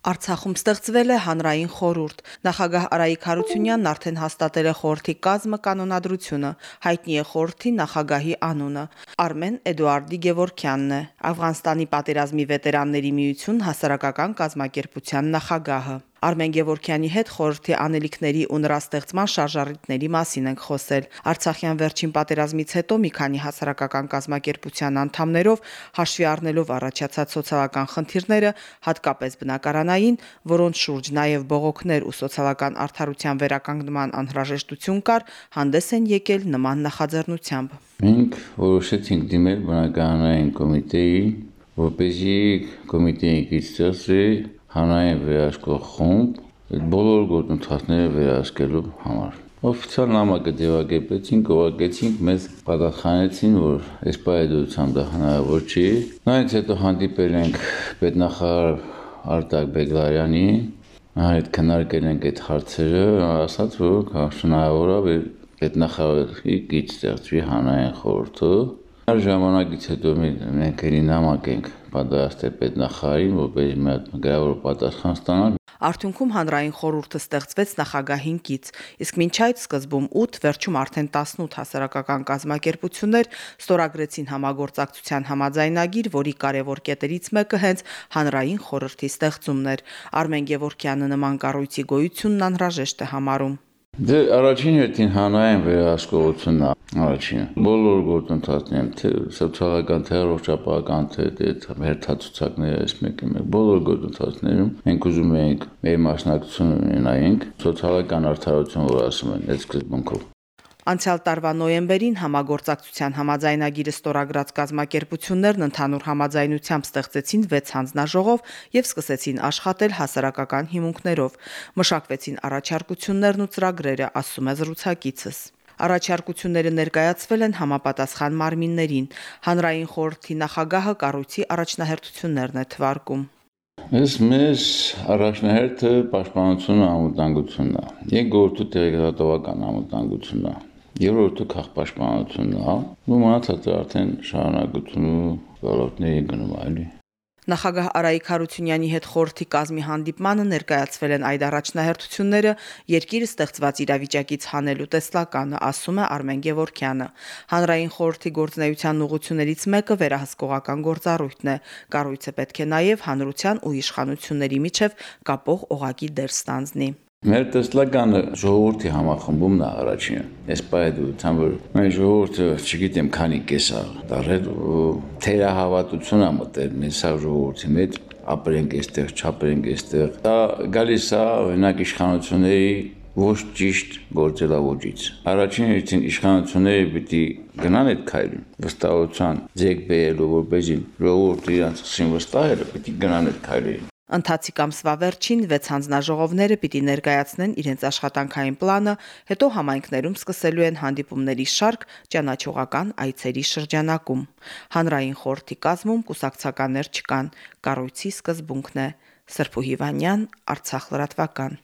Արցախում ստեղծվել է հանրային խորհուրդ։ Նախագահ Արայիկ Հարությունյանն արդեն հաստատել է խորհրդի կազմը կանոնադրությունը։ Հայտնի է խորհրդի նախագահի անունը։ Արմեն Էդուարդի Գևորքյանն է։ Աֆղանստանի պատերազմի վետերանների միություն հասարակական կազմակերպության նախագահը։ Արմեն Գևորքյանի հետ խորհրդի անելիքների ու նրա ստեղծման շարժառիթների մասին ենք խոսել։ Արցախյան վերջին պատերազմից հետո մի քանի հասարակական կազմակերպության անդամներով հաշվի առնելով առաջացած սոցիալական խնդիրները, հատկապես բնակարանային, որոնց շուրջ նաև բողոքներ ու սոցիալական արդարության վերականգնման անհրաժեշտություն կար, հանդես են եկել նման նախաձեռնությամբ։ Մենք որոշեցինք դիմել բնակարանային կոմիտեի, որպեսզի կոմիտեի գիծացի հանրային վերահսկող խումբ այդ բոլոր գործընթացները վերահսկելու համար։ Օֆիցիալ նամակը ձևակերպեցինք, ուղարկեցինք, մեզ պատասխանեցին, որ այս պայդությամբ դա հնարավոր չի։ Նայից հետո հանդիպել ենք պետնախարար Արտակ Բեգլարյանի, այդ քննարկել ենք այդ հարցերը, ասաց, որ հնարավոր է պետնախարարի գիծ ստեղծվի հանրային խորհուրդը։ Այդ ժամանակից հետո մենք էլի նամակ ենք պատրաստել պետնախարարին, որպես մի հատ գրավոր պատասխան ստանալ։ Արդյունքում հանրային խորհուրդը ստեղծվեց նախագահին կից, իսկ մինչ այդ սկզբում 8, վերջում արդեն 18 հասարակական կազմակերպություններ ստորագրեցին համագործակցության համաձայնագիր, որի կարևոր կետերից մեկը հենց հանրային խորհրդի ստեղծումն էր։ Արմեն Գևորքյանը նման կառույցի գոյությունն անհրաժեշտ է համարում։ Դե առաջին հերթին հանրային վերահսկողությունն է առաջինը։ Բոլոր գործընթացներում, թե սոցիալական, թե առողջապահական, թե հերթացուցակները այս մեկը մեկ բոլոր գործընթացներում մենք ուզում ենք մեր մասնակցությունը ունենայինք սոցիալական արդարություն, որ ասում են, այդ սկզբունքով։ Անցյալ տարվա նոյեմբերին համագործակցության համաձայնագիրը ստորագրած կազմակերպություններն ընդհանուր համաձայնությամբ ստեղծեցին 6 հանձնաժողով եւ սկսեցին աշխատել հասարակական հիմունքներով։ Մշակվեցին առաջարկություններն ու ծրագրերը, ասում է զրուցակիցս։ Առաջարկությունները ներկայացվել են համապատասխան մարմիններին։ Հանրային խորհրդի նախագահը կառույցի առաջնահերթություններն է թվարկում։ Ես մեզ առաջնահերթը պաշտպանությունը անվտանգությունն է։ Երկրորդը տեղեկատվական անվտանգությունն է երրորդը քաղաքապաշտպանությունն է, ու մնացածը արդեն շարունակություն ու ոլորտների գնում այլի։ Նախագահ Արայիկ Հարությունյանի հետ խորհրդի կազմի հանդիպմանը ներկայացվել են այդ առաջնահերթությունները երկիրը ստեղծված իրավիճակից հանելու տեսլականը, ասում է Արմեն Գևորքյանը։ Հանրային խորհրդի գործնեայության ուղություններից մեկը վերահսկողական գործառույթն է։ Կառույցը պետք է նաև հանրության ու իշխանությունների միջև կապող օղակի դեր ստանձնի։ Մեր տեսլականը ժողովրդի համախմբումն է առաջինը։ Այս պայդությամբ որ մեր ժողովուրդը, չգիտեմ, քանի կես է դարել ու թերահավատություն է մտել սա ժողովրդի մեջ ապրենք այստեղ, չապրենք այստեղ։ Դա գալիս է օրինակ իշխանությունների ոչ ճիշտ գործելավոճից։ Առաջին հերթին իշխանությունները պիտի գնան այդ քայլին վստահության ձեկ բերելու, որպեսզի ժողովուրդը իրանց վստահելը պիտի գնան այդ քայլին։ Ընթացիկ ամսվա վերջին 6 հանձնաժողովները պիտի ներկայացնեն իրենց աշխատանքային պլանը, հետո համայնքներում սկսելու են հանդիպումների շարք ճանաչողական այցերի շրջանակում։ Հանրային խորհրդի կազմում կուսակցականներ չկան, կառույցի սկզբունքն է։ Սրփու Հիվանյան, Արցախ լրատվական։